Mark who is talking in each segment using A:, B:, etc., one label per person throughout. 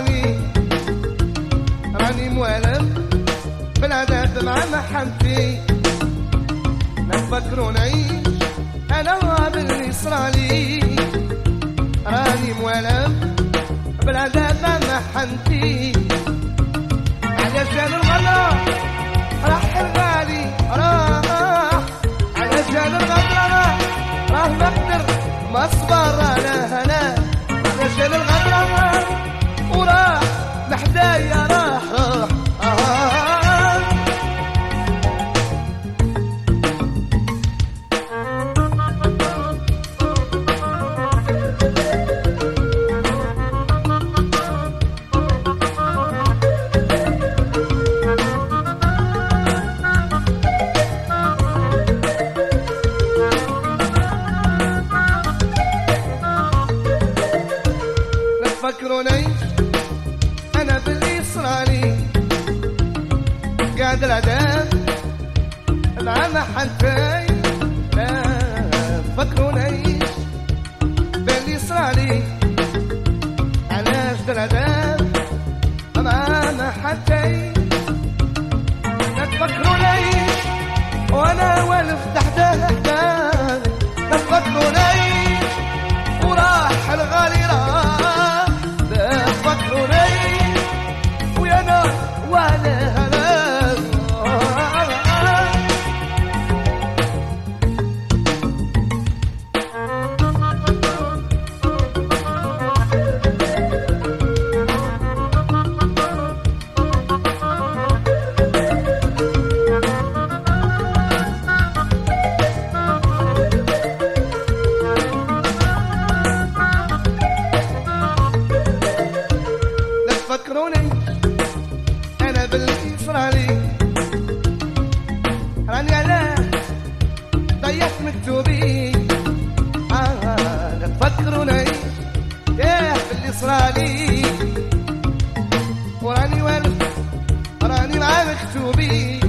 A: راني راني موالم بالعذاب مع محبتي ما تفكروني أنا أنا اللي صرالي راني موالم بالعذاب مع محبتي أنا باللي صرالي قاعد العذاب مع محنتي لا تفكروني باللي صرالي علاش العذاب مع محنتي لا تفكروني وأنا والف حداي لا تفكروني وراح الغالي راح. صرالي راني على ضيعت مكتوبي آه لا تفكروني يا باللي صرالي وراني والف راني مع مكتوبي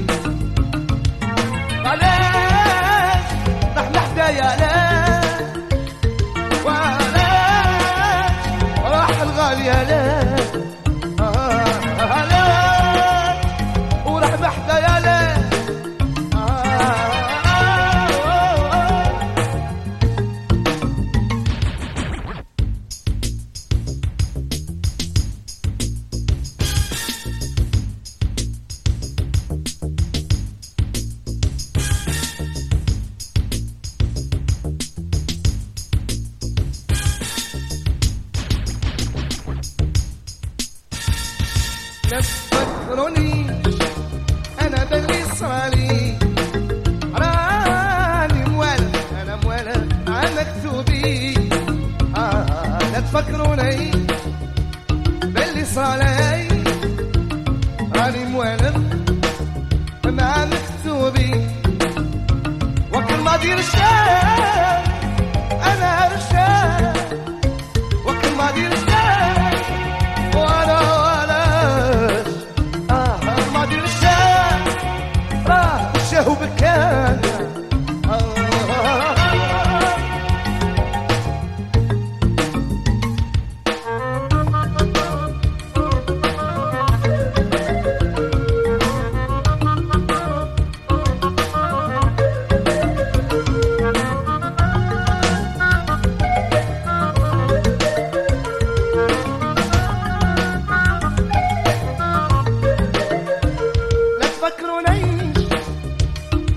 A: لا تفكروني أنا باللي صرالي راني موالف أنا موالف على مكتوبي آه لا تفكروني باللي صرالي راني موالف مع مكتوبي وكل ما دير شاب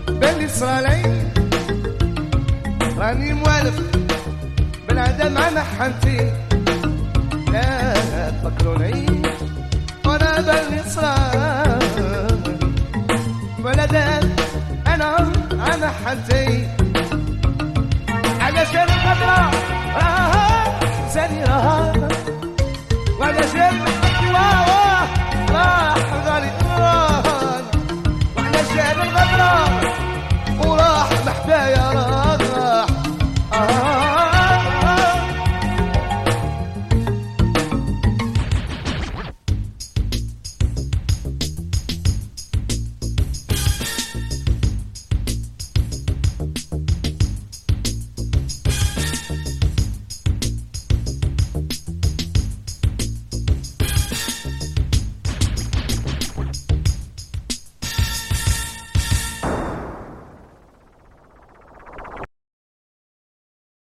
A: باللي صرالي راني موالف بالعدا مع محنتي لا تفكروني صرالي ولا دام أنا أنا حنتي. Yeah, yeah.